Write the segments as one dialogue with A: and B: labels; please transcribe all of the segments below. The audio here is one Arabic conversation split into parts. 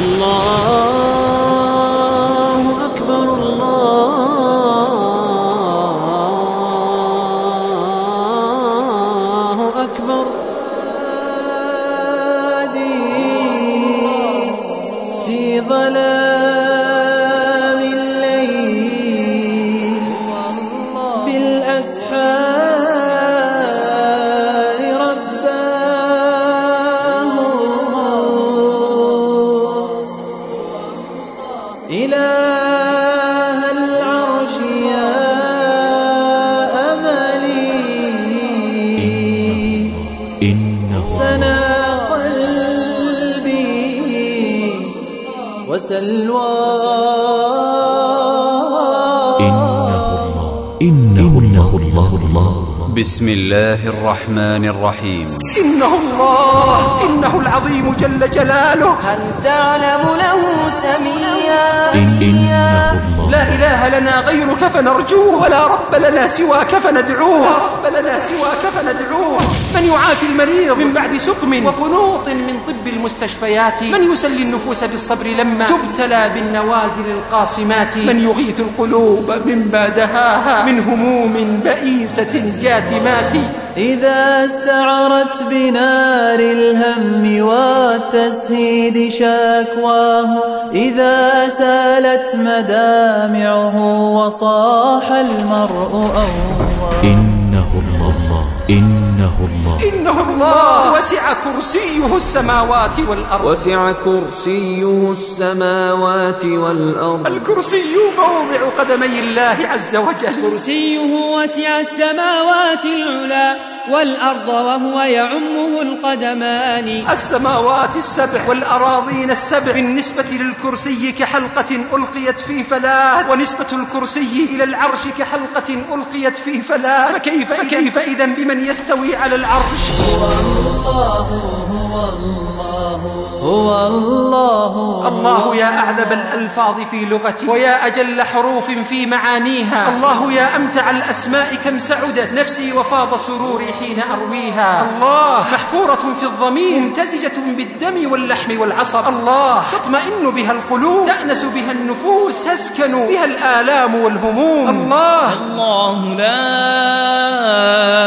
A: الله الله
B: الرحمن الرحيم.
C: إنه الله إنه العظيم جل جلاله.
D: هل تعلم له سميا؟
E: إن إنه
C: لا إله لنا غيرك فنرجوه ولا رب لنا سواك فندعوه. لا رب لنا سواك فندعوه. من يعافي المريض من بعد سقم وقنوط من طب المستشفيات. من يسلي النفوس بالصبر لما تبتلى بالنوازل القاصمات من يغيث القلوب مما دهاها من هموم بئيسة جاثمات.
F: إذا استعرت بنار الهم والتسهيد شكواه إذا سالت مدامعه وصاح المرء
E: إنه الله. إنه الله.
C: وسع كرسيه السماوات والأرض.
A: وسع كرسيه السماوات والأرض.
C: الكرسي موضع قدمي الله عز وجل.
D: كرسيه وسع السماوات العلا والأرض وهو يعمه القدمان.
C: السماوات السبع والأراضين السبع. بالنسبة للكرسي كحلقة ألقيت في فلاة. ونسبة الكرسي إلى العرش كحلقة ألقيت في فلاة. فكيف, فكيف إذا بمن يستوي على العرش.
F: هو الله
C: الله يا أعذب الألفاظ في لغتي. ويا أجل حروف في معانيها. الله يا أمتع الأسماء كم سعدت. نفسي وفاض سروري حين أرويها. الله. محفورة في الضمير. ممتزجة بالدم واللحم والعصب. الله. تطمئن بها القلوب. تأنس بها النفوس. تسكن بها الآلام والهموم. الله.
G: الله لا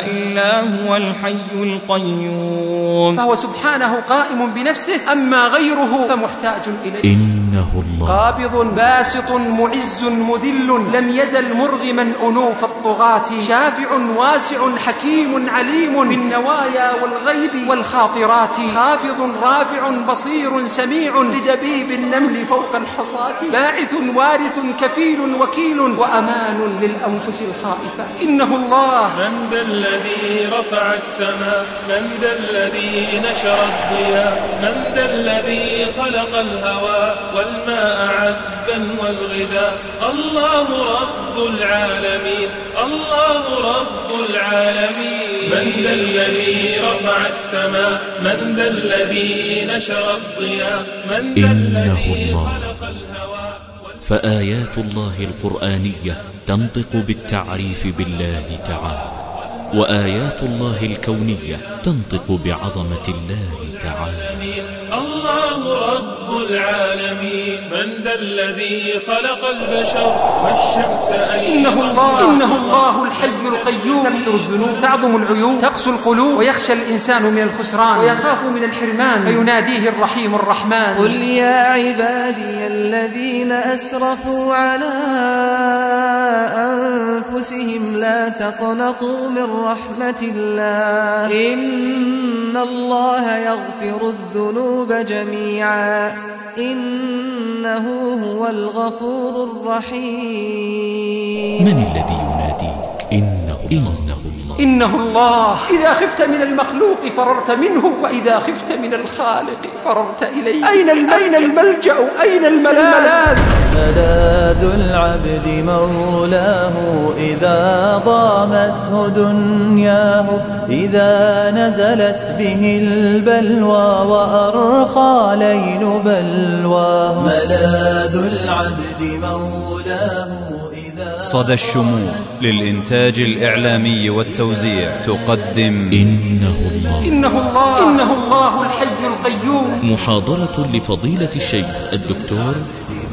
G: إله إلا هو الحي القيوم.
C: فهو سبحانه قائم بنفسه أما غيره فمحتاج إليه.
E: إنه الله.
C: قابض باسط معز مذل لم يزل مرغما أنوف الطغاة شافع واسع حكيم عليم بالنوايا والغيب والخاطرات خافض رافع بصير سميع لدبيب النمل فوق الحصاة باعث وارث كفيل وكيل وأمان للأنفس الخائفة إنه الله.
H: من الذي رفع السماء من ذا الذي نشر الضياء من ذا الذي خلق الهواء والماء عذبا والغذاء. الله رب العالمين الله رب العالمين. من ذا الذي رفع السماء من ذا الذي نشر الضياء من ذا الذي. خلق الهواء
E: فآيات الله القرآنية تنطق بالتعريف بالله تعالى. وآيات الله الكونية تنطق بعظمة الله تعالى.
H: الله رب العالمين من ذا الذي خلق البشر والشمس أيضا.
C: إنه الله. إنه الله الحي القيوم. تكثر الذنوب تعظم العيوب. تقسو القلوب. ويخشى الإنسان من الخسران. ويخاف من الحرمان. فيناديه الرحيم الرحمن.
D: قل يا عبادي الذين أسرفوا على أنفسهم لا تقنطوا من رحمة الله. إن الله يغفر الذنوب جميعا. إنه هو الغفور الرحيم.
E: من الذي يناديك؟ إنه إنه
C: إنه الله. إذا خفت من المخلوق فررت منه وإذا خفت من الخالق فررت إليه. أين الم- أين الملجأ؟ أين الملاذ
F: ملاذ العبد مولاه إذا ضامته دنياه إذا نزلت به البلوى وأرخى ليل بلواه. ملاذ العبد مولاه
B: صدى الشموع للإنتاج الإعلامي والتوزيع تقدم
E: إنه الله.
I: إنه الله. إنه الله الحي القيوم.
E: محاضرة لفضيلة الشيخ الدكتور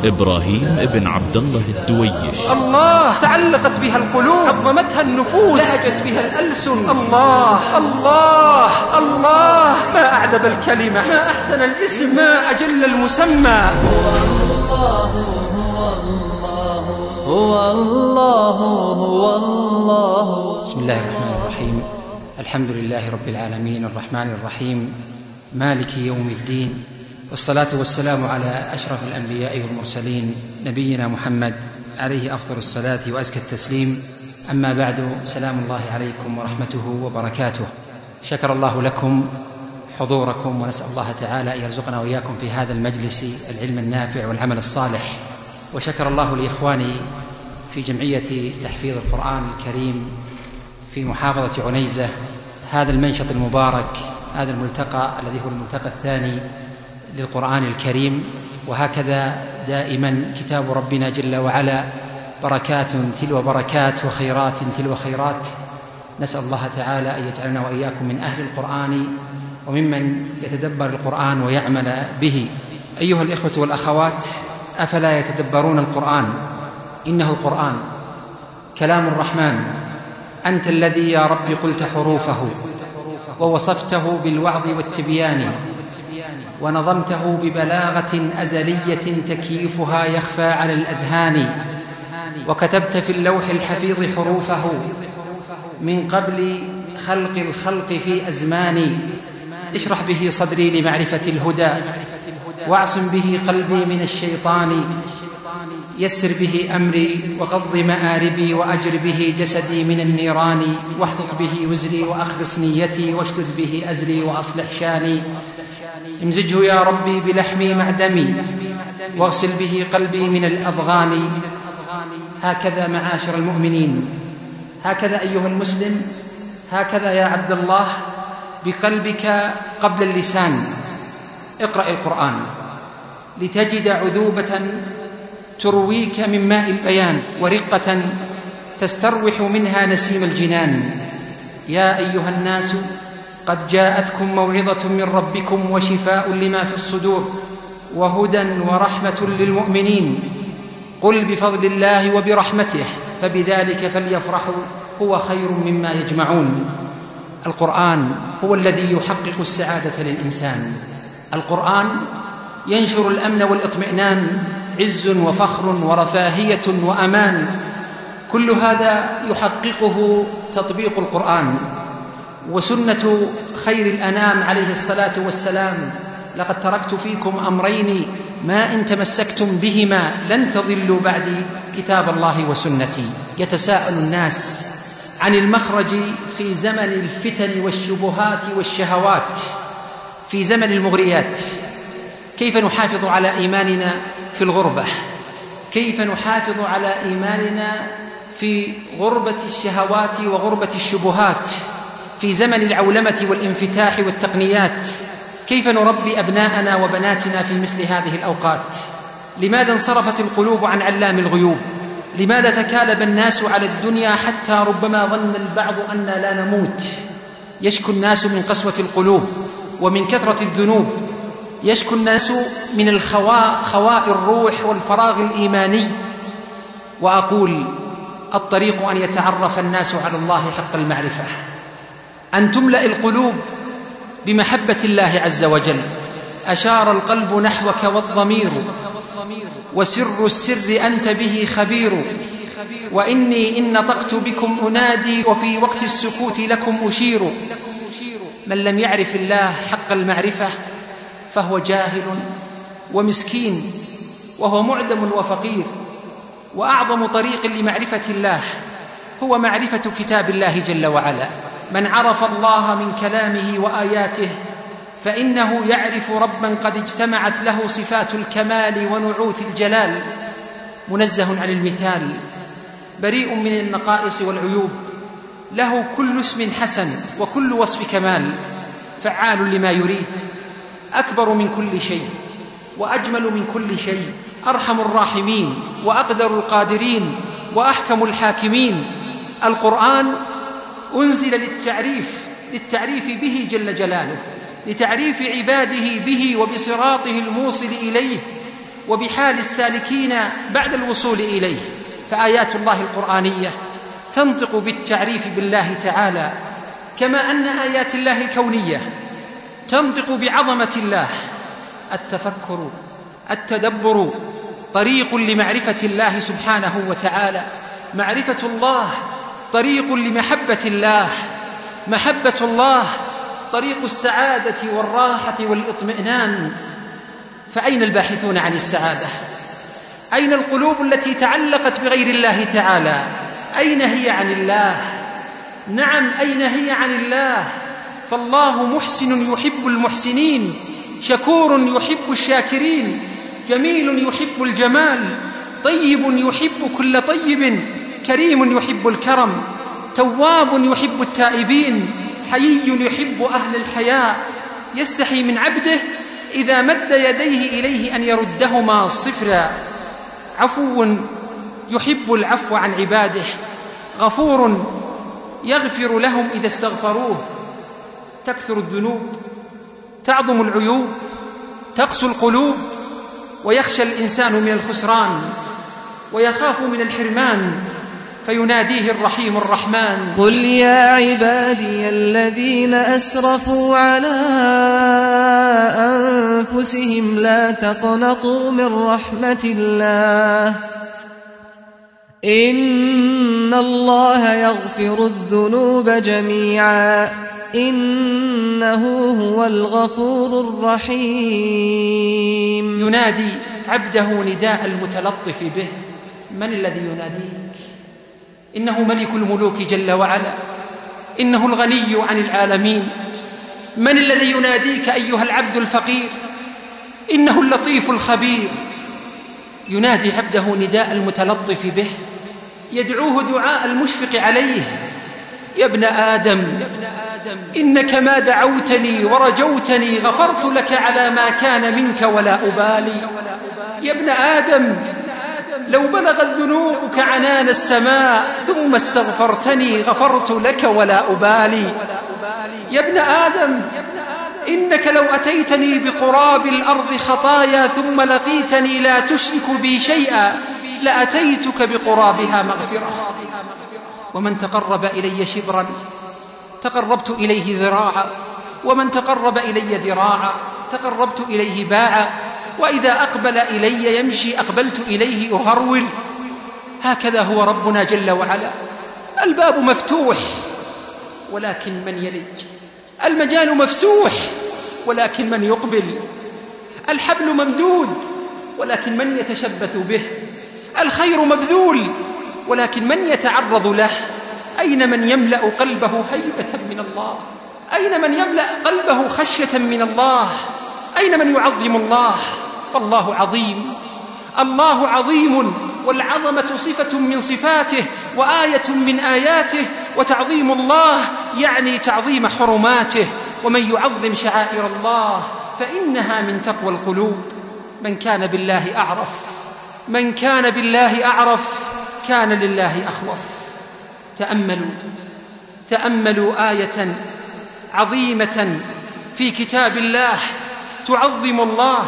E: إبراهيم ابن عبد الله الدويش.
I: الله تعلقت بها القلوب. عظمتها النفوس. لهجت بها الألسن. الله الله الله. ما أعذب الكلمة. ما أحسن الاسم. ما أجل المسمى.
F: هو الله هو الله.
I: بسم الله الرحمن الرحيم. الحمد لله رب العالمين الرحمن الرحيم. مالك يوم الدين. والصلاة والسلام على أشرف الأنبياء والمرسلين نبينا محمد عليه أفضل الصلاة وأزكى التسليم. أما بعد سلام الله عليكم ورحمته وبركاته. شكر الله لكم حضوركم ونسأل الله تعالى أن يرزقنا وإياكم في هذا المجلس العلم النافع والعمل الصالح. وشكر الله لإخواني في جمعية تحفيظ القرآن الكريم في محافظة عنيزة هذا المنشط المبارك هذا الملتقى الذي هو الملتقى الثاني للقرآن الكريم وهكذا دائما كتاب ربنا جل وعلا بركات تلو بركات وخيرات تلو خيرات. نسأل الله تعالى أن يجعلنا وإياكم من أهل القرآن وممن يتدبر القرآن ويعمل به. أيها الإخوة والأخوات أفلا يتدبرون القرآن؟ إنه القرآن. كلام الرحمن. أنت الذي يا رب قلت حروفه ووصفته بالوعظ والتبيان ونظمته ببلاغة أزلية تكييفها يخفى على الأذهان وكتبت في اللوح الحفيظ حروفه من قبل خلق الخلق في أزمان اشرح به صدري لمعرفة الهدى. واعصم به قلبي من الشيطان يسر به أمري وغض مآربي وأجر به جسدي من النيران واحطط به وزري وأخلص نيتي واشدد به أزري وأصلح شاني. امزجه يا ربي بلحمي مع دمي واغسل به قلبي من الأضغان. هكذا معاشر المؤمنين. هكذا أيها المسلم هكذا يا عبد الله بقلبك قبل اللسان. اقرأ القرآن لتجد عذوبة ترويك من ماء البيان ورقة تستروح منها نسيم الجنان. يا أيها الناس قد جاءتكم موعظة من ربكم وشفاء لما في الصدور وهدى ورحمة للمؤمنين. قل بفضل الله وبرحمته فبذلك فليفرحوا هو خير مما يجمعون. القرآن هو الذي يحقق السعادة للإنسان. القرآن ينشر الأمن والإطمئنان عز وفخر ورفاهية وأمان. كل هذا يحققه تطبيق القرآن وسنة خير الأنام عليه الصلاة والسلام. لقد تركت فيكم أمرين ما إن تمسكتم بهما لن تضلوا بعدي كتاب الله وسنتي. يتساءل الناس عن المخرج في زمن الفتن والشبهات والشهوات. في زمن المغريات. كيف نحافظ على إيماننا في الغربة؟ كيف نحافظ على إيماننا في غربة الشهوات وغربة الشبهات؟ في زمن العولمة والانفتاح والتقنيات. كيف نربي أبناءنا وبناتنا في مثل هذه الأوقات؟ لماذا انصرفت القلوب عن علام الغيوب؟ لماذا تكالب الناس على الدنيا حتى ربما ظن البعض أن لا نموت؟ يشكو الناس من قسوة القلوب. ومن كثرة الذنوب. يشكو الناس من الخواء خواء الروح والفراغ الإيماني. وأقول الطريق أن يتعرف الناس على الله حق المعرفة. أن تملأ القلوب بمحبة الله عز وجل. أشار القلب نحوك والضمير. وسر السر أنت به خبير. وإني إن نطقت بكم أنادي وفي وقت السكوت لكم أشير. من لم يعرف الله حق المعرفة فهو جاهل ومسكين وهو معدم وفقير وأعظم طريق لمعرفة الله هو معرفة كتاب الله جل وعلا. من عرف الله من كلامه وآياته فإنه يعرف ربا قد اجتمعت له صفات الكمال ونعوت الجلال. منزه عن المثال بريء من النقائص والعيوب له كل اسم حسن وكل وصف كمال فعال لما يريد أكبر من كل شيء وأجمل من كل شيء أرحم الراحمين وأقدر القادرين وأحكم الحاكمين. القرآن أنزل للتعريف للتعريف به جل جلاله لتعريف عباده به وبصراطه الموصل إليه وبحال السالكين بعد الوصول إليه. فآيات الله القرآنية تنطق بالتعريف بالله تعالى كما أن آيات الله الكونية تنطق بعظمة الله. التفكر التدبر طريق لمعرفة الله سبحانه وتعالى. معرفة الله طريق لمحبة الله. محبة الله طريق السعادة والراحة والإطمئنان. فأين الباحثون عن السعادة؟ أين القلوب التي تعلقت بغير الله تعالى؟ أين هي عن الله؟ نعم أين هي عن الله؟ فالله محسن يحب المحسنين شكور يحب الشاكرين جميل يحب الجمال طيب يحب كل طيب كريم يحب الكرم تواب يحب التائبين حيي يحب أهل الحياء. يستحي من عبده إذا مد يديه إليه أن يردهما صفرا. عفو. يحب العفو عن عباده غفور يغفر لهم إذا استغفروه. تكثر الذنوب تعظم العيوب تقسو القلوب ويخشى الإنسان من الخسران ويخاف من الحرمان فيناديه الرحيم الرحمن.
D: قل يا عبادي الذين أسرفوا على أنفسهم لا تقنطوا من رحمة الله. إن الله يغفر الذنوب جميعا. إنه هو الغفور الرحيم.
I: ينادي عبده نداء المتلطف به. من الذي يناديك؟ انه ملك الملوك جل وعلا. انه الغني عن العالمين. من الذي يناديك ايها العبد الفقير؟ انه اللطيف الخبير. ينادي عبده نداء المتلطف به. يدعوه دعاء المشفق عليه. يا ابن آدم إنك ما دعوتني ورجوتني غفرت لك على ما كان منك ولا أبالي. يا ابن آدم لو بلغت ذنوبك عنان السماء ثم استغفرتني غفرت لك ولا أبالي. يا ابن آدم إنك لو أتيتني بقراب الأرض خطايا ثم لقيتني لا تشرك بي شيئا لأتيتك بقرابها مغفرة. ومن تقرب إلي شبرا تقربت إليه ذراعا. ومن تقرب إلي ذراعا تقربت إليه باعا. وإذا أقبل إلي يمشي أقبلت إليه أهرول. هكذا هو ربنا جل وعلا. الباب مفتوح ولكن من يلج؟ المجال مفسوح ولكن من يقبل؟ الحبل ممدود ولكن من يتشبث به؟ الخير مبذول ولكن من يتعرض له؟ أين من يملأ قلبه هيبة من الله؟ أين من يملأ قلبه خشية من الله؟ أين من يعظم الله؟ فالله عظيم الله عظيم والعظمة صفة من صفاته وآية من آياته وتعظيم الله يعني تعظيم حرماته ومن يعظم شعائر الله فإنها من تقوى القلوب. من كان بالله أعرف من كان بالله أعرف كان لله أخوف. تأملوا تأملوا آية عظيمة في كتاب الله تعظم الله.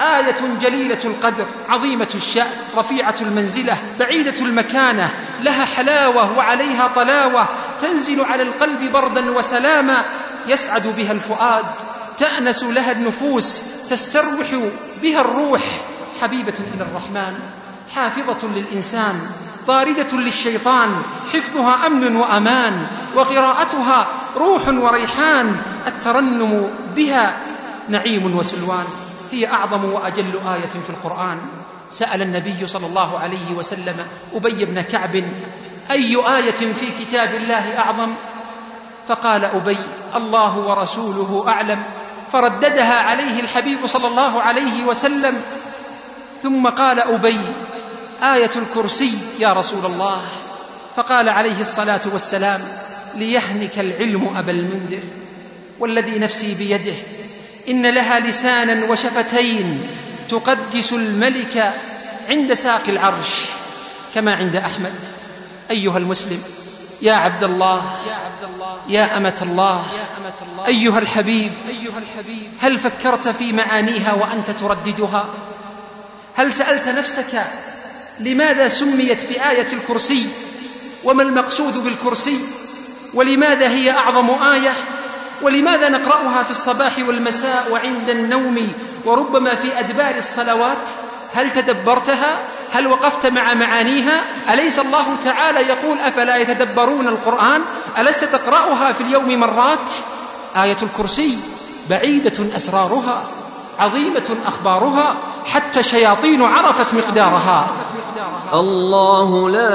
I: آية جليلة القدر عظيمة الشأن رفيعة المنزلة بعيدة المكانة لها حلاوة وعليها طلاوة تنزل على القلب بردا وسلاما يسعد بها الفؤاد. تأنس لها النفوس تستروح بها الروح. حبيبة إلى الرحمن حافظة للإنسان طارده للشيطان حفظها أمن وأمان وقراءتها روح وريحان الترنم بها نعيم وسلوان. هي أعظم وأجل آية في القرآن. سأل النبي صلى الله عليه وسلم أبي بن كعب أي آية في كتاب الله أعظم؟ فقال أبي الله ورسوله أعلم. فرددها عليه الحبيب صلى الله عليه وسلم ثم قال أبي آية الكرسي يا رسول الله. فقال عليه الصلاة والسلام ليهنك العلم أبا المنذر والذي نفسي بيده إن لها لسانا وشفتين تقدس الملك عند ساق العرش كما عند أحمد. أيها المسلم يا عبد الله يا أمة الله أيها الحبيب هل فكرت في معانيها وأنت ترددها؟ هل سألت نفسك لماذا سميت في آية الكرسي؟ وما المقصود بالكرسي؟ ولماذا هي أعظم آية؟ ولماذا نقرأها في الصباح والمساء وعند النوم وربما في أدبار الصلوات؟ هل تدبرتها؟ هل وقفت مع معانيها؟ أليس الله تعالى يقول أفلا يتدبرون القرآن؟ ألست تقرأها في اليوم مرات؟ آية الكرسي بعيدة أسرارها. عظيمة أخبارها حتى الشياطين عرفت مقدارها.
A: الله لا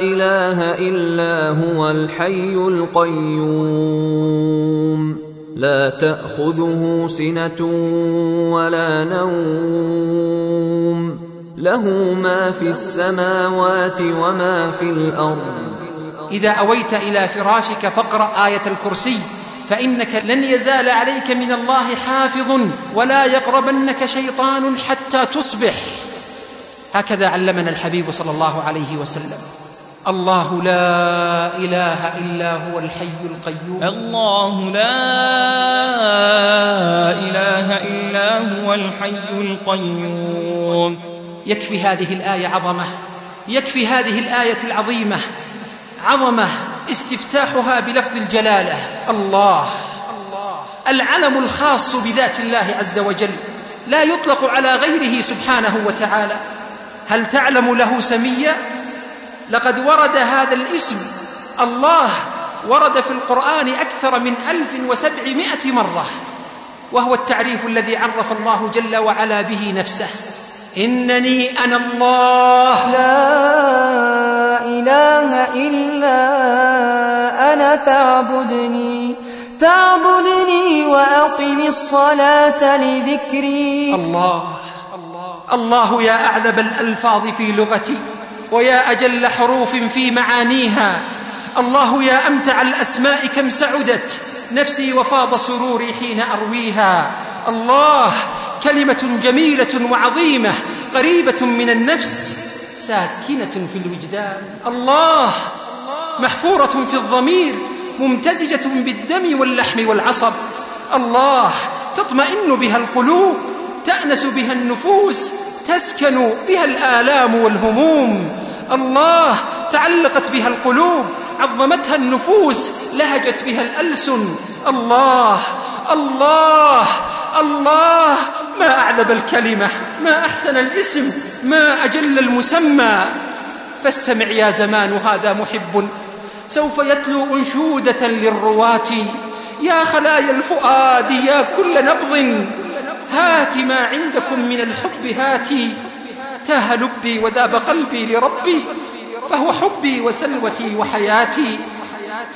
A: إله إلا هو الحي القيوم. لا تأخذه سنة ولا نوم. له ما في السماوات وما في الأرض.
I: إذا أويت إلى فراشك فاقرأ آية الكرسي. فإنك لن يزال عليك من الله حافظ ولا يقربنك شيطان حتى تصبح. هكذا علمنا الحبيب صلى الله عليه وسلم. الله لا إله إلا هو الحي القيوم.
G: الله لا إله إلا هو الحي القيوم.
I: يكفي هذه الآية عظمة. يكفي هذه الآية العظيمة. عظمة. استفتاحها بلفظ الجلالة. الله. العلم الخاص بذات الله عز وجل. لا يطلق على غيره سبحانه وتعالى. هل تعلم له سميا؟ لقد ورد هذا الاسم. الله ورد في القرآن أكثر من ألف وسبعمائة مرة. وهو التعريف الذي عرف الله جل وعلا به نفسه. إنني أنا الله.
D: لا إله إلا أنا فاعبدني. فاعبدني وأقم الصلاة لذكري.
I: الله. الله يا أعذب الألفاظ في لغتي ويا أجل حروف في معانيها. الله يا أمتع الأسماء كم سعدت. نفسي وفاض سروري حين أرويها. الله كلمة جميلة وعظيمة قريبة من النفس ساكنة في الوجدان. الله محفورة في الضمير ممتزجة بالدم واللحم والعصب. الله تطمئن بها القلوب تأنس بها النفوس تسكن بها الآلام والهموم. الله تعلقت بها القلوب عظمتها النفوس لهجت بها الألسن. الله الله الله ما أعذب الكلمة ما أحسن الاسم ما أجل المسمى. فاستمع يا زمان هذا محب. سوف يتلو أنشودة للرواة. يا خلايا الفؤاد يا كل نبض. هات ما عندكم من الحب هاتي تاه لبي وذاب قلبي لربي فهو حبي وسلوتي وحياتي.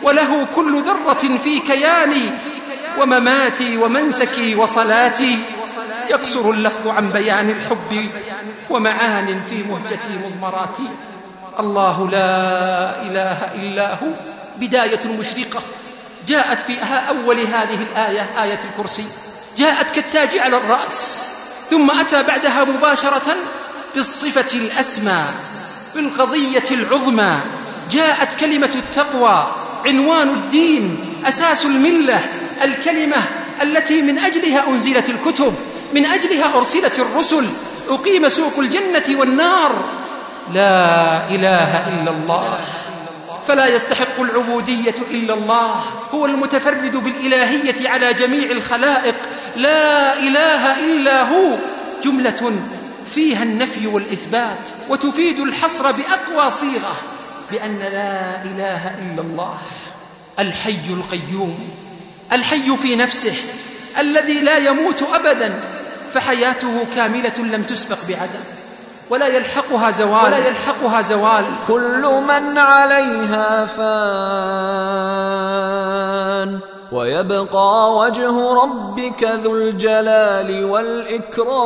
I: وله كل ذرة في كياني. ومماتي ومنسكي وصلاتي يقصر اللفظ عن بيان الحب ومعان في مهجتي مضمراتي. الله لا إله إلا هو. بداية مشرقة. جاءت في أول هذه الآية آية الكرسي. جاءت كالتاج على الرأس. ثم أتى بعدها مباشرة بالصفة الأسمى بالقضية العظمى. جاءت كلمة التقوى عنوان الدين أساس الملة. الكلمة التي من أجلها أنزلت الكتب من أجلها أرسلت الرسل. أقيم سوق الجنة والنار. لا إله إلا الله. فلا يستحق العبودية إلا الله. هو المتفرد بالإلهية على جميع الخلائق. لا إله إلا هو. جملة فيها النفي والإثبات وتفيد الحصر بأقوى صيغة بأن لا إله إلا الله. الحي القيوم. الحي في نفسه الذي لا يموت أبدا فحياته كاملة لم تسبق بعدم ولا يلحقها زوال. ولا يلحقها زوال.
A: كل من عليها فان. ويبقى وجه ربك ذو الجلال والإكرام.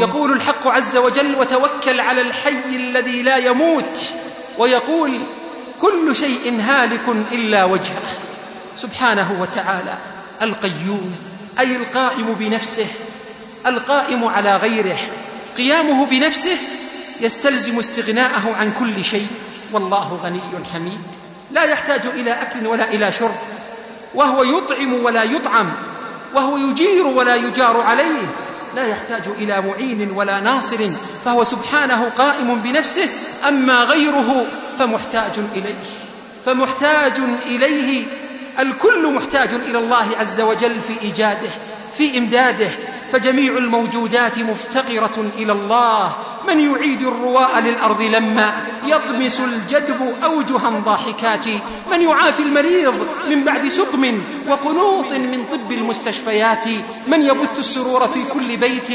I: يقول الحق عز وجل وتوكل على الحي الذي لا يموت. ويقول كل شيء هالك إلا وجهه. سبحانه وتعالى القيوم أي القائم بنفسه القائم على غيره قيامه بنفسه يستلزم استغناءه عن كل شيء. والله غني حميد. لا يحتاج إلى أكل ولا إلى شرب. وهو يطعم ولا يطعم. وهو يجير ولا يجار عليه. لا يحتاج إلى معين ولا ناصر. فهو سبحانه قائم بنفسه. أما غيره فمحتاج إليه فمحتاج إليه الكل محتاج إلى الله عز وجل في إيجاده في إمداده فجميع الموجودات مفتقرة إلى الله من يعيد الرواء للأرض لما يطمس الجدب اوجها ضاحكات. من يعافي المريض من بعد سقم وقنوط من طب المستشفيات. من يبث السرور في كل بيت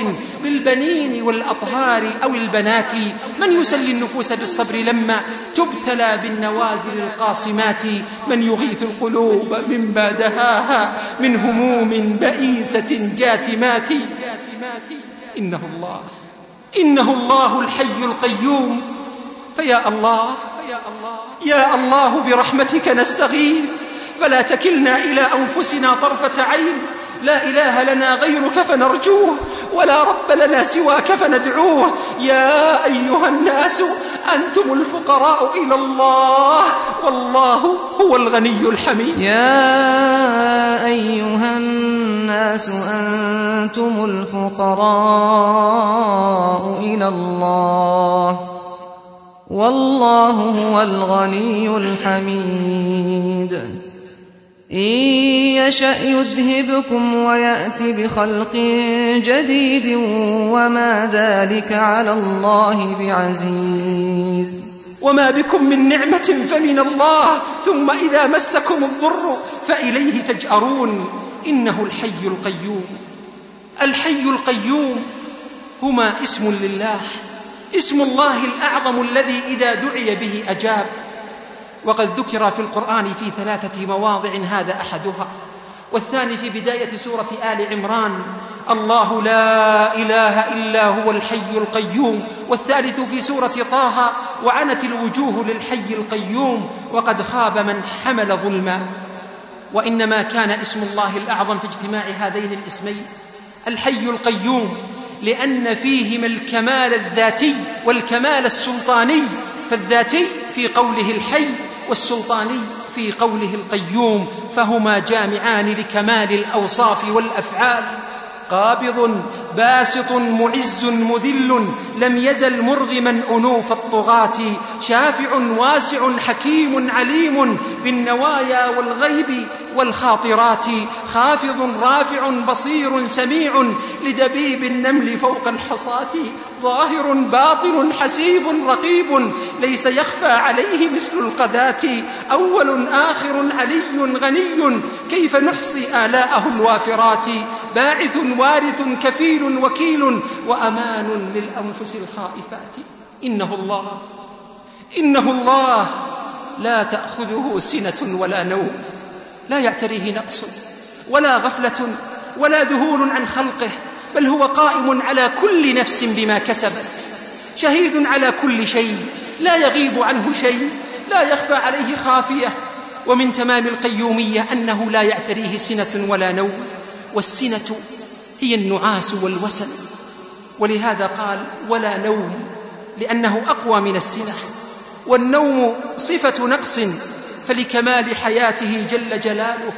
I: بالبنين والأطهار أو البنات. من يسلي النفوس بالصبر لما تبتلى بالنوازل القاصمات. من يغيث القلوب مما دهاها من هموم بئيسة جاثمات. إنه الله. إنه الله الحي القيوم. فيا الله يا الله برحمتك نستغيث. فلا تكلنا إلى أنفسنا طرفة عين. لا إله لنا غيرك فنرجوه ولا رب لنا سواك فندعوه يا أيها الناس أنتم الفقراء إلى الله والله هو الغني الحميد.
D: يا أيها الناس أنتم الفقراء إلى الله والله هو الغني الحميد. إن يشأ يذهبكم ويأت بخلق جديد وما ذلك على الله بعزيز.
I: وما بكم من نعمة فمن الله ثم إذا مسكم الضر فإليه تجأرون. إنه الحي القيوم. الحي القيوم هما اسم لله. اسم الله الأعظم الذي إذا دعي به أجاب. وقد ذكر في القرآن في ثلاثة مواضع هذا أحدها والثاني في بداية سورة آل عمران الله لا إله إلا هو الحي القيوم والثالث في سورة طه وعنت الوجوه للحي القيوم وقد خاب من حمل ظلما. وإنما كان اسم الله الأعظم في اجتماع هذين الاسمين الحي القيوم لأن فيهما الكمال الذاتي والكمال السلطاني فالذاتي في قوله الحي والسلطاني في قوله القيوم فهما جامعان لكمال الأوصاف والأفعال. قابض باسط معز مذل لم يزل مرغما أنوف الطغاة. شافع واسع حكيم عليم بالنوايا والغيب. والخاطرات خافض رافع بصير سميع لدبيب النمل فوق الحصاة ظاهر باطن حسيب رقيب ليس يخفى عليه مثل القذاة أول آخر علي غني كيف نحصي آلاءه الوافرات باعث وارث كفيل وكيل وأمان للأنفس الخائفات. إنه الله إنه الله لا تأخذه سنة ولا نوم. لا يعتريه نقص ولا غفلة ولا ذهول عن خلقه بل هو قائم على كل نفس بما كسبت شهيد على كل شيء لا يغيب عنه شيء لا يخفى عليه خافية ومن تمام القيومية أنه لا يعتريه سنة ولا نوم والسنة هي النعاس والوسن ولهذا قال ولا نوم لأنه أقوى من السنة والنوم صفة نقص فلكمال حياته جل جلاله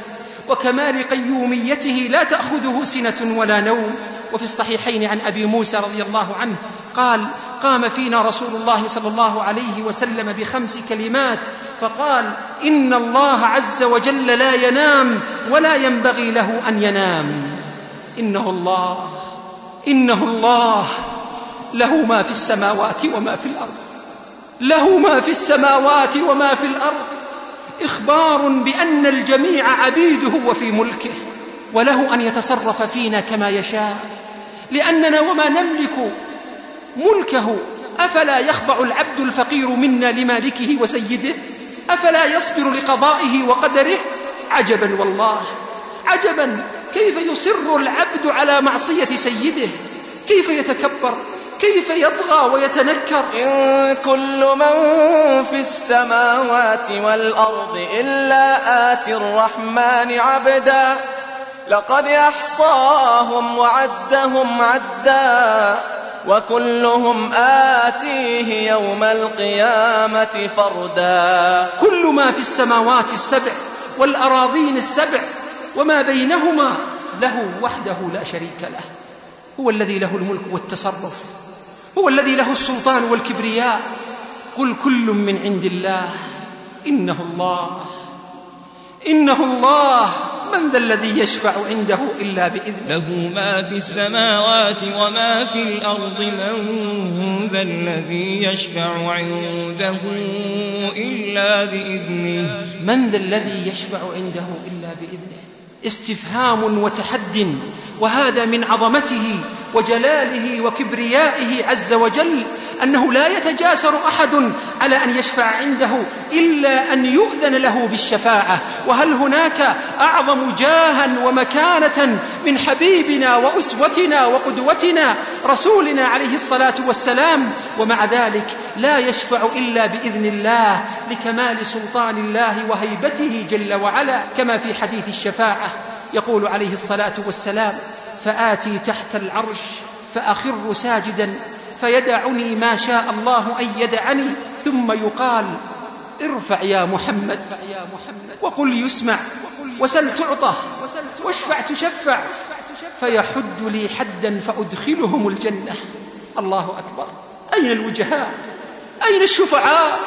I: وكمال قيوميته لا تأخذه سنة ولا نوم. وفي الصحيحين عن أبي موسى رضي الله عنه قال قام فينا رسول الله صلى الله عليه وسلم بخمس كلمات فقال إن الله عز وجل لا ينام ولا ينبغي له أن ينام. إنه الله إنه الله له ما في السماوات وما في الأرض له ما في السماوات وما في الأرض. إخبار بأن الجميع عبيده وفي ملكه وله أن يتصرف فينا كما يشاء. لأننا وما نملك ملكه أفلا يخضع العبد الفقير منا لمالكه وسيده؟ أفلا يصبر لقضائه وقدره؟ عجبا والله. عجبا كيف يصر العبد على معصية سيده؟ كيف يتكبر؟ كيف يطغى ويتنكر؟
J: إن كل من في السماوات والأرض إلا آتي الرحمن عبدا. لقد أحصاهم وعدهم عدا وكلهم آتيه يوم القيامة فردا.
C: كل ما في السماوات السبع والأراضين السبع وما بينهما له وحده لا شريك له. هو الذي له الملك والتصرف. هو الذي له السلطان والكبرياء. قل كل من عند الله إنه الله إنه الله. من ذا الذي يشفع عنده إلا بإذنه؟
G: له ما في السماوات وما في الأرض من ذا الذي يشفع عنده إلا بإذنه؟
C: من ذا الذي يشفع عنده إلا بإذنه؟ استفهام وتحد وهذا من عظمته. وجلاله وكبريائه عز وجل أنه لا يتجاسر أحد على أن يشفع عنده إلا أن يؤذن له بالشفاعة. وهل هناك أعظم جاها ومكانة من حبيبنا وأسوتنا وقدوتنا رسولنا عليه الصلاة والسلام؟ ومع ذلك لا يشفع إلا بإذن الله لكمال سلطان الله وهيبته جل وعلا كما في حديث الشفاعة يقول عليه الصلاة والسلام فآتي تحت العرش فأخر ساجدا فيدعني ما شاء الله أن يدعني ثم يقال ارفع يا محمد وقل يسمع وسل تعطى واشفع تشفع فيحد لي حدا فأدخلهم الجنة. الله أكبر. أين الوجهاء؟ أين الشفعاء؟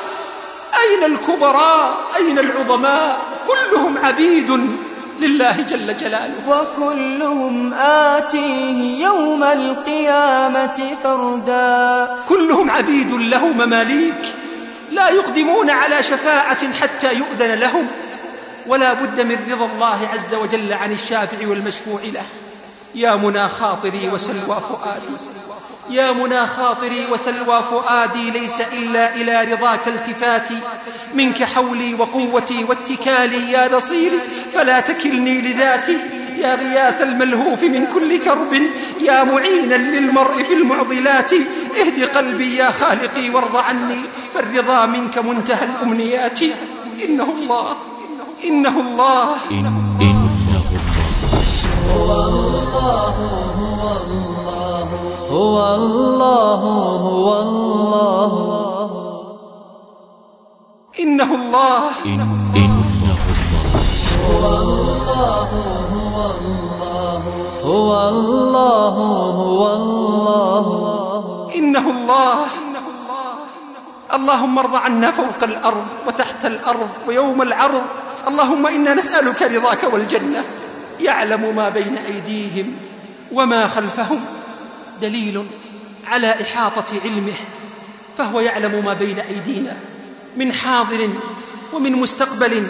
C: أين الكبراء؟ أين العظماء؟ كلهم عبيد. لله جل جلاله.
K: وكلهم آتيه يوم القيامة فردا.
C: كلهم عبيد له مماليك لا يقدمون على شفاعة حتى يؤذن لهم ولا بد من رضا الله عز وجل عن الشافع والمشفوع له. يا منى خاطري وسلوى فؤادي. يا منى خاطري وسلوى فؤادي ليس إلا إلى رضاك التفاتي. منك حولي وقوتي واتكالي يا نصيري فلا تكلني لذاتي. يا غياث الملهوف من كل كرب يا معينا للمرء في المعضلات. اهد قلبي يا خالقي وارض عني فالرضا منك منتهى الأمنيات. إنه الله إنه الله.
E: إن إنه
F: الله. هو الله هو الله هو الله.
C: إنه الله.
E: إن إنه الله
F: هو الله هو الله.
C: إنه الله. اللهم ارض عنا فوق الأرض وتحت الأرض ويوم العرض. اللهم إنا نسألك رضاك والجنة. يعلم ما بين أيديهم وما خلفهم. دليل على إحاطة علمه فهو يعلم ما بين أيدينا من حاضر ومن مستقبل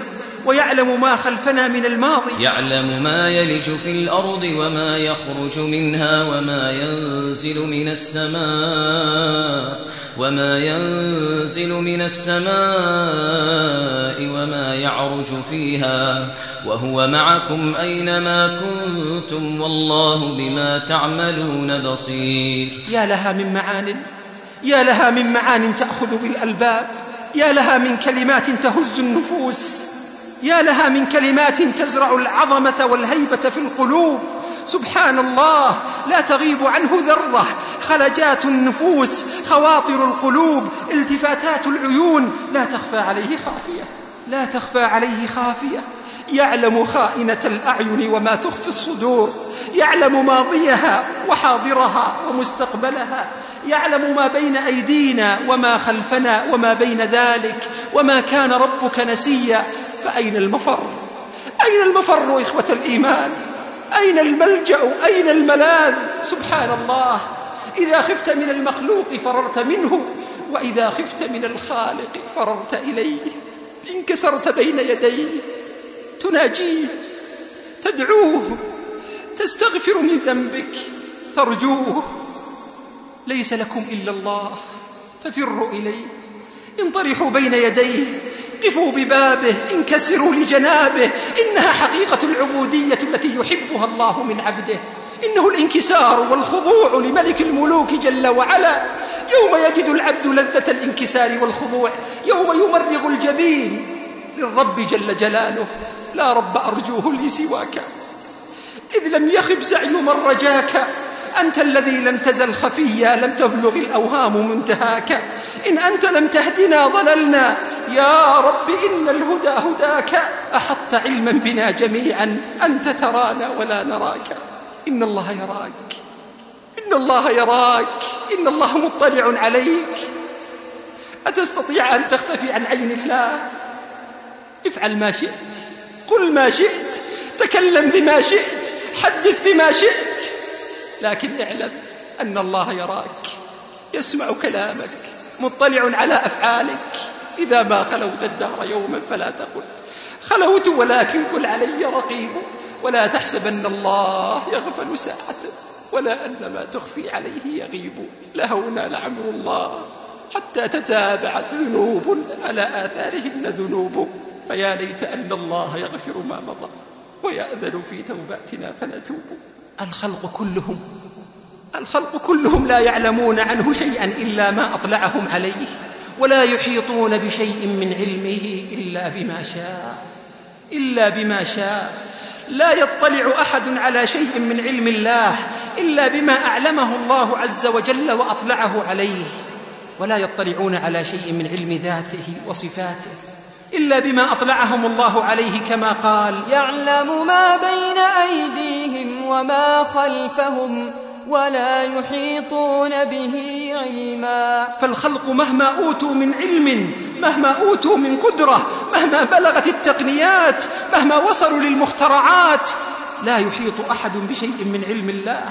C: ويعلم ما خلفنا من الماضي.
A: يعلم ما يلج في الأرض وما يخرج منها وما ينزل من السماء وما ينزل من السماء وما يعرج فيها. وهو معكم أينما كنتم والله بما تعملون بصير.
C: يا لها من معان يا لها من معان تأخذ بالألباب يا لها من كلمات تهز النفوس يا لها من كلمات تزرع العظمة والهيبة في القلوب. سبحان الله لا تغيب عنه ذرة. خلجات النفوس خواطر القلوب التفاتات العيون. لا تخفى عليه خافية لا تخفى عليه خافية. يعلم خائنة الأعين وما تخفي الصدور يعلم ماضيها وحاضرها ومستقبلها يعلم ما بين أيدينا وما خلفنا وما بين ذلك وما كان ربك نسيا. فأين المفر؟ أين المفر إخوة الإيمان؟ أين الملجأ؟ أين الملاذ سبحان الله. إذا خفت من المخلوق فررت منه وإذا خفت من الخالق فررت إليه. انكسرت بين يديه تناجيه تدعوه تستغفر من ذنبك ترجوه. ليس لكم إلا الله ففروا إليه. انطرحوا بين يديه قفوا ببابه انكسروا لجنابه. إنها حقيقة العبودية التي يحبها الله من عبده. إنه الانكسار والخضوع لملك الملوك جل وعلا. يوم يجد العبد لذة الانكسار والخضوع يوم يمرغ الجبين للرب جل جلاله. لا رب أرجوه لي سواك. إذ لم يخب سعي من رجاك. أنت الذي لم تزل خفيا لم تبلغ الأوهام منتهاك. إن أنت لم تهدنا ضللنا. يا رب إن الهدى هداك. أحط علما بنا جميعا. أنت ترانا ولا نراك. إن الله يراك. إن الله يراك. إن الله مطلع عليك. أتستطيع أن تختفي عن عين الله؟ افعل ما شئت. قل ما شئت تكلم بما شئت حدث بما شئت. لكن اعلم أن الله يراك يسمع كلامك مطلع على أفعالك. إذا ما خلوت الدهر يوما فلا تقل. خلوت ولكن قل علي رقيب. ولا تحسبن الله يغفل ساعة. ولا أن ما تخفي عليه يغيب. لهونا لعمر الله حتى تتابعت ذنوب على آثارهن ذنوب. فيا ليت أن الله يغفر ما مضى ويأذن في توباتنا فنتوب. الخلق كلهم. الخلق كلهم لا يعلمون عنه شيئا إلا ما أطلعهم عليه ولا يحيطون بشيء من علمه إلا بما شاء إلا بما شاء. لا يطلع أحد على شيء من علم الله إلا بما أعلمه الله عز وجل وأطلعه عليه. ولا يطلعون على شيء من علم ذاته وصفاته. إلا بما أطلعهم الله عليه كما قال.
D: يعلم ما بين أيديهم وما خلفهم ولا يحيطون به علما.
C: فالخلق مهما أوتوا من علم مهما أوتوا من قدرة مهما بلغت التقنيات مهما وصلوا للمخترعات لا يحيط أحد بشيء من علم الله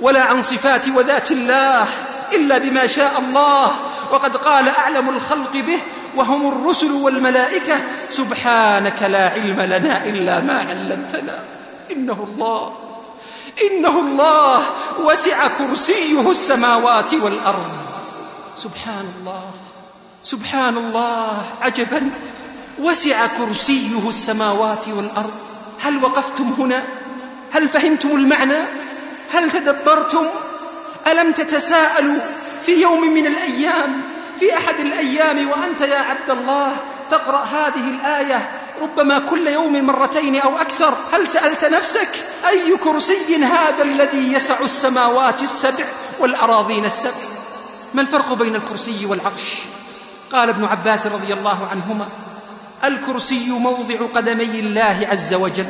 C: ولا عن صفات وذات الله إلا بما شاء الله. وقد قال أعلم الخلق به وهم الرسل والملائكة سبحانك لا علم لنا إلا ما علمتنا. إنه الله إنه الله وسع كرسيه السماوات والأرض. سبحان الله سبحان الله عجبا. وسع كرسيه السماوات والأرض. هل وقفتم هنا؟ هل فهمتم المعنى؟ هل تدبرتم؟ ألم تتساءلوا في يوم من الأيام؟ في أحد الأيام وأنت يا عبد الله تقرأ هذه الآية ربما كل يوم مرتين أو أكثر. هل سألت نفسك أي كرسي هذا الذي يسع السماوات السبع والأراضين السبع؟ ما الفرق بين الكرسي والعرش؟ قال ابن عباس رضي الله عنهما الكرسي موضع قدمي الله عز وجل.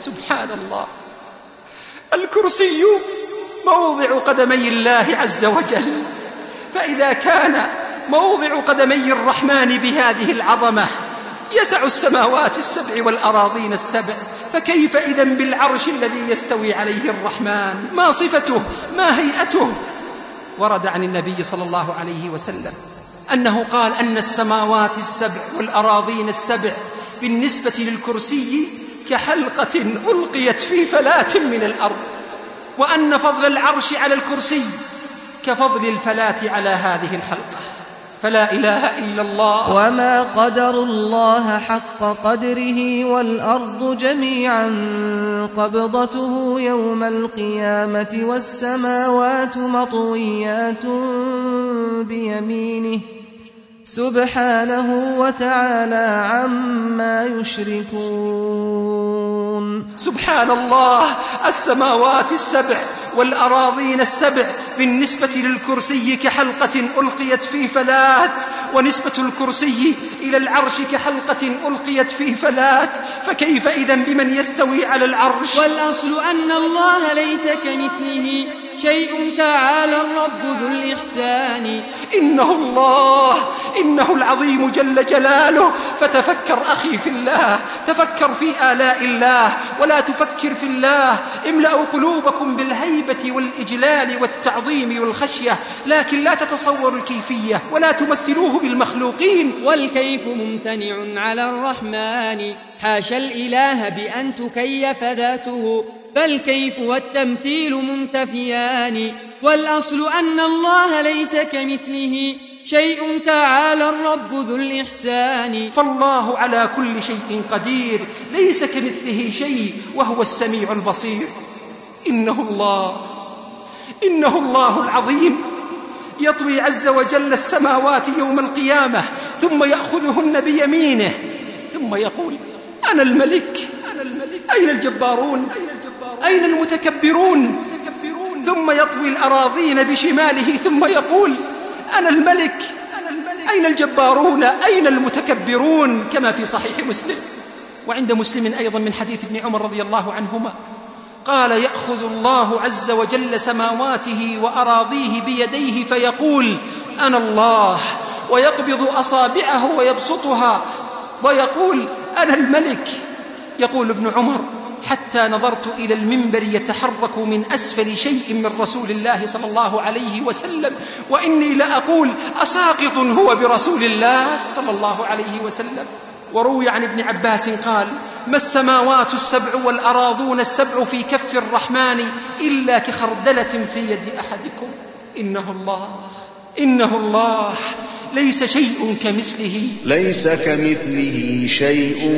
C: سبحان الله الكرسي موضع قدمي الله عز وجل. فإذا كان موضع قدمي الرحمن بهذه العظمة. يسع السماوات السبع والأراضين السبع فكيف إذا بالعرش الذي يستوي عليه الرحمن؟ ما صفته؟ ما هيئته؟ ورد عن النبي صلى الله عليه وسلم أنه قال أن السماوات السبع والأراضين السبع بالنسبة للكرسي كحلقة ألقيت في فلاة من الأرض وأن فضل العرش على الكرسي كفضل الفلاة على هذه الحلقة. فلا إله إلا الله.
D: وما قدر الله حق قدره والأرض جميعا قبضته يوم القيامة والسماوات مطويات بيمينه. سبحانه وتعالى عما يشركون.
C: سبحان الله. السماوات السبع والأراضين السبع بالنسبة للكرسي كحلقة ألقيت في فلات ونسبة الكرسي إلى العرش كحلقة ألقيت في فلات فكيف إذا بمن يستوي على العرش؟
K: والأصل أن الله ليس كمثله شيء تعالى الرب ذو الإحسان.
C: إنه الله إنه العظيم جل جلاله. فتفكر أخي في الله تفكر في آلاء الله ولا تفكر في الله. املأوا قلوبكم بالهيبة والإجلال والتعظيم والخشية لكن لا تتصوروا الكيفية ولا تمثلوه بالمخلوقين.
K: والكيف ممتنع على الرحمن حاشا الإله بأن تكيف ذاته فالكيف والتمثيل منتفيان والأصل أن الله ليس كمثله شيء تعالى الرب ذو الإحسان.
C: فالله على كل شيء قدير ليس كمثله شيء وهو السميع البصير. إنه الله إنه الله العظيم. يطوي عز وجل السماوات يوم القيامة ثم يأخذهن بيمينه ثم يقول أنا الملك. أين, الجبارون؟ أين المتكبرون؟
I: ثم يطوي الأراضين بشماله ثم يقول أنا الملك. أين الجبارون؟ أين المتكبرون؟ كما في صحيح مسلم. وعند مسلم أيضا من حديث ابن عمر رضي الله عنهما. قال يأخذ الله عز وجل سماواته وأراضيه بيديه فيقول أنا الله ويقبض أصابعه ويبسطها ويقول أنا الملك. يقول ابن عمر حتى نظرت إلى المنبر يتحرك من أسفل شيء من رسول الله صلى الله عليه وسلم وإني لأقول أساقط هو برسول الله صلى الله عليه وسلم. وروي عن ابن عباس قال ما السماوات السبع والأراضون السبع في كف الرحمن إلا كخردلة في يد أحدكم؟ إنه الله. إنه الله. ليس شيء كمثله.
L: ليس كمثله شيء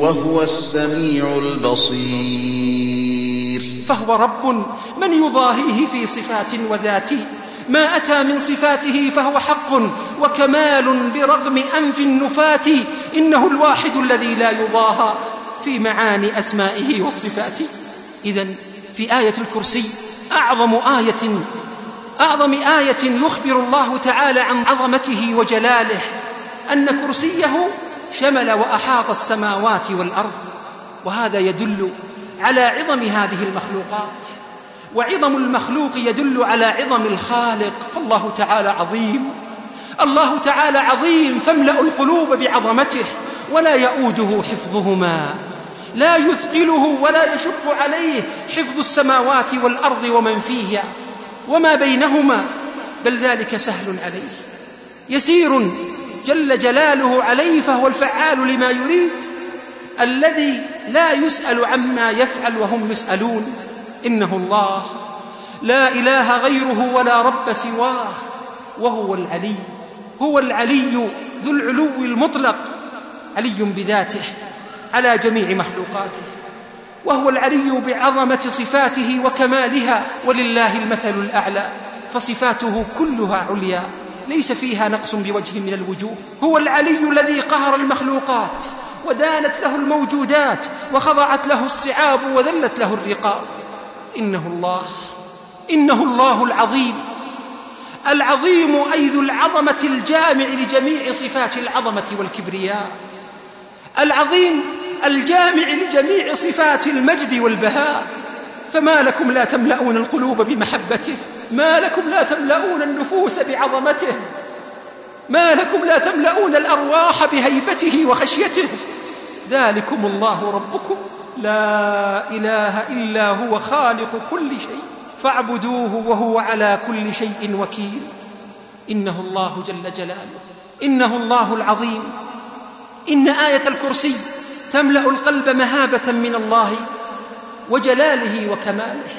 L: وهو السميع البصير.
I: فهو رب من يضاهيه في صفات وذات ما أتى من صفاته فهو حق وكمال برغم أنف النفات إنه الواحد الذي لا يضاهى في معاني أسمائه والصفات. إذا في آية الكرسي أعظم آية أعظم آية يخبر الله تعالى عن عظمته وجلاله أن كرسيه شمل وأحاط السماوات والأرض وهذا يدل على عظم هذه المخلوقات. وعظم المخلوق يدل على عظم الخالق. فالله تعالى عظيم. الله تعالى عظيم. فاملأ القلوب بعظمته ولا يؤوده حفظهما. لا يثقله ولا يشق عليه حفظ السماوات والأرض ومن فيها وما بينهما بل ذلك سهل عليه. يسير جل جلاله عليه فهو الفعال لما يريد الذي لا يسأل عما يفعل وهم يسألون. إنه الله. لا إله غيره ولا رب سواه. وهو العلي. هو العلي ذو العلو المطلق. علي بذاته. على جميع مخلوقاته. وهو العلي بعظمة صفاته وكمالها. ولله المثل الأعلى. فصفاته كلها عليا. ليس فيها نقص بوجه من الوجوه. هو العلي الذي قهر المخلوقات. ودانت له الموجودات. وخضعت له الصعاب وذلت له الرقاب. إنه الله إنه الله العظيم العظيم أي ذو العظمة الجامع لجميع صفات العظمة والكبرياء العظيم الجامع لجميع صفات المجد والبهاء. فما لكم لا تملؤون القلوب بمحبته ما لكم لا تملؤون النفوس بعظمته ما لكم لا تملؤون الأرواح بهيبته وخشيته. ذلكم الله ربكم. لا إله إلا هو خالق كل شيء فاعبدوه وهو على كل شيء وكيل. إنه الله جل جلاله إنه الله العظيم. إن آية الكرسي تملأ القلب مهابة من الله وجلاله وكماله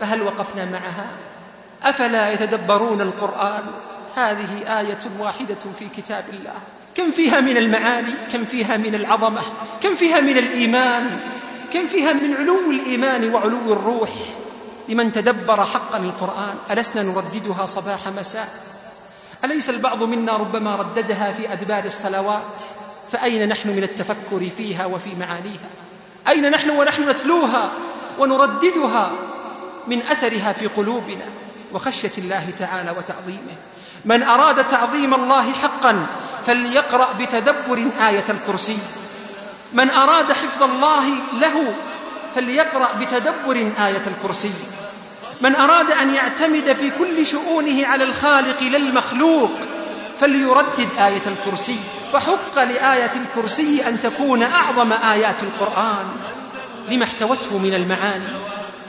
I: فهل وقفنا معها؟ أفلا يتدبرون القرآن؟ هذه آية واحدة في كتاب الله. كم فيها من المعاني؟ كم فيها من العظمة؟ كم فيها من الإيمان؟ كم فيها من علو الإيمان وعلو الروح لمن تدبر حقا القرآن؟ ألسنا نرددها صباح مساء. أليس البعض منا ربما رددها في أدبار الصلوات؟ فأين نحن من التفكر فيها وفي معانيها؟ أين نحن ونحن نتلوها ونرددها من أثرها في قلوبنا وخشية الله تعالى وتعظيمه؟ من أراد تعظيم الله حقا فليقرأ بتدبر آية الكرسي. من أراد حفظ الله له فليقرأ بتدبر آية الكرسي. من أراد أن يعتمد في كل شؤونه على الخالق لا المخلوق فليردد آية الكرسي. فحق لآية الكرسي أن تكون أعظم آيات القرآن لما احتوته من المعاني.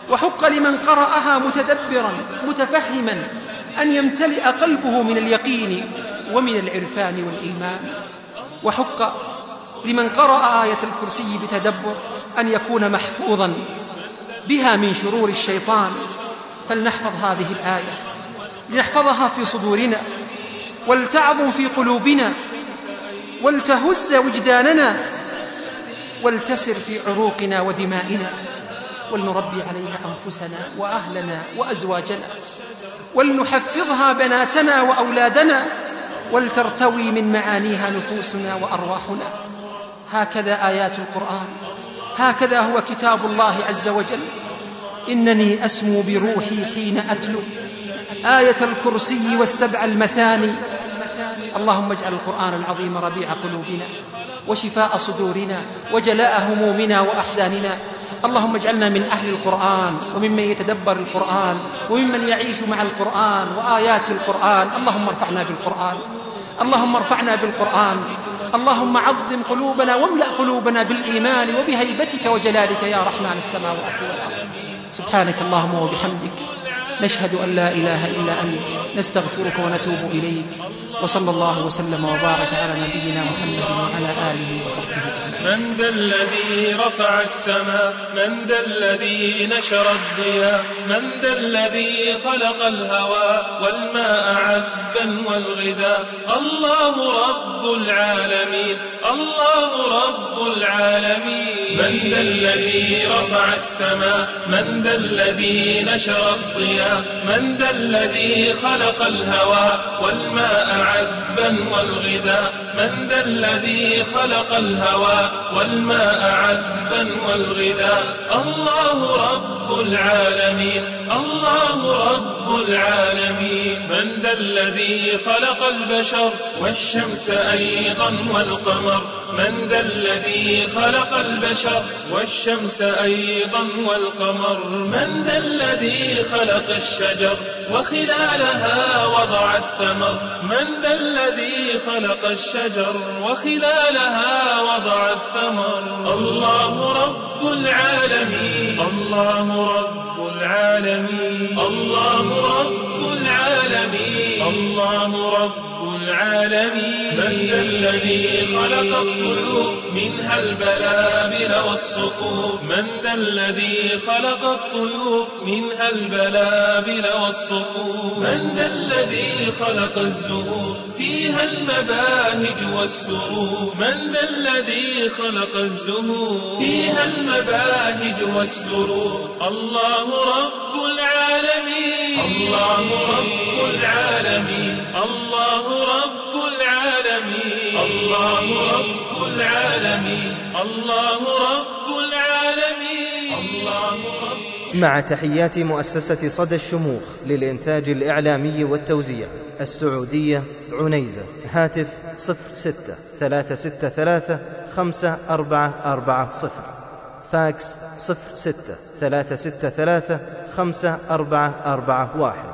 I: وحق لمن قرأها متدبرا متفهما أن يمتلئ قلبه من اليقين ومن العرفان والإيمان. وحق لمن قرأ آية الكرسي بتدبر أن يكون محفوظا بها من شرور الشيطان. فلنحفظ هذه الآية. لنحفظها في صدورنا. ولتعظم في قلوبنا. ولتهز وجداننا. ولتسر في عروقنا ودمائنا. ولنربي عليها أنفسنا وأهلنا وأزواجنا. ولنحفظها بناتنا وأولادنا. ولترتوي من معانيها نفوسنا وأرواحنا. هكذا آيات القرآن. هكذا هو كتاب الله عز وجل. إنني أسمو بروحي حين أتلو. آية الكرسي والسبع المثاني. اللهم اجعل القرآن العظيم ربيع قلوبنا وشفاء صدورنا وجلاء همومنا وأحزاننا. اللهم اجعلنا من أهل القرآن وممن يتدبر القرآن وممن يعيش مع القرآن وآيات القرآن. اللهم ارفعنا بالقرآن. اللهم ارفعنا بالقرآن. اللهم عظم قلوبنا واملأ قلوبنا بالإيمان وبهيبتك وجلالك يا رحمن السماوات والأرض. سبحانك اللهم وبحمدك. نشهد أن لا إله إلا أنت نستغفرك ونتوب إليك. وصلى الله وسلم وبارك على نبينا محمد وعلى آله وصحبه أجمعين.
H: من ذا الذي رفع السماء من ذا الذي نشر الضياء من ذا الذي خلق الهواء والماء عذبا والغذاء. الله رب العالمين الله رب العالمين. من ذا الذي رفع السماء من ذا الذي نشر الضياء. من ذا الذي خلق الهواء والماء عذبا والغذاء؟ من ذا الذي خلق الهواء والماء عذبا والغذاء؟ الله رب العالمين الله رب العالمين. من ذا الذي خلق البشر والشمس أيضا والقمر؟ من ذا الذي خلق البشر والشمس أيضا والقمر؟ من ذا الذي خلق الشجر وخلالها وضع الثمر. من ذا الذي خلق الشجر وخلالها وضع الثمر؟ الله رب العالمين. الله رب العالمين. الله رب العالمين. الله رب العالمين. من ذا الذي خلق الطيور منها البلابل والصقور. من ذا الذي خلق الطيور منها البلابل والصقور. من ذا الذي خلق الزهور فيها المباهج والسرور. من ذا الذي خلق الزهور فيها المباهج والسرور. الله رب العالمين. الله رب العالمين. الله رب العالمين. الله رب العالمين. الله رب
M: مع تحيات مؤسسة صدى الشموخ للإنتاج الإعلامي والتوزيع السعودية عنيزة. هاتف صفر ستة ثلاثة ستة ثلاثة خمسة أربعة أربعة صفر. فاكس صفر ستة ثلاثة ستة ثلاثة خمسة أربعة أربعة واحد.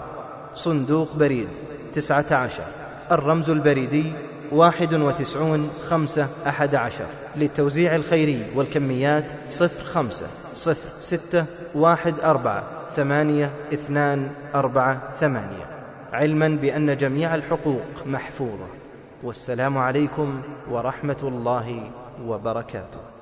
M: صندوق بريد تسعة عشر. الرمز البريدي واحد وتسعون خمسة أحد عشر. للتوزيع الخيري والكميات صفر خمسة صفر ستة واحد أربعة ثمانية اثنان أربعة ثمانية. علما بأن جميع الحقوق محفوظة. والسلام عليكم ورحمة الله وبركاته.